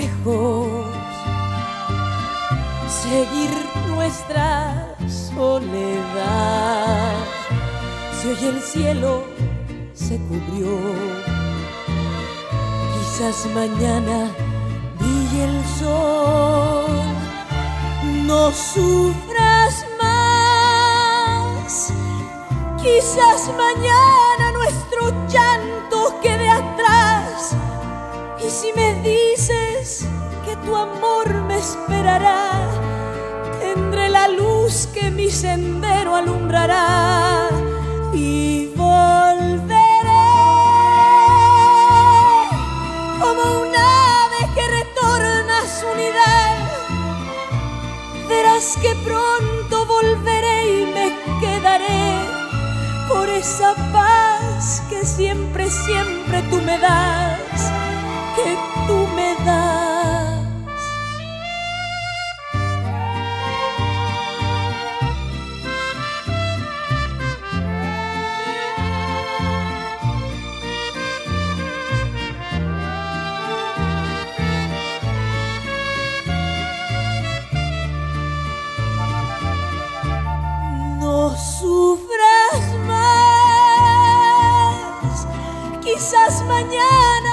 mejor seguir nuestra soledad. Si hoy el cielo se cubrió, quizás mañana brille el sol. No sufras más, quizás mañana nuestro llanto quede atrás. Y si me dices que tu amor me esperará, tendré la luz que mi sendero alumbrará y volveré como un ave que retorna a su nivel. Verás que pronto volveré y me quedaré por esa paz que siempre, siempre tú me das, Sufras más, quizás mañana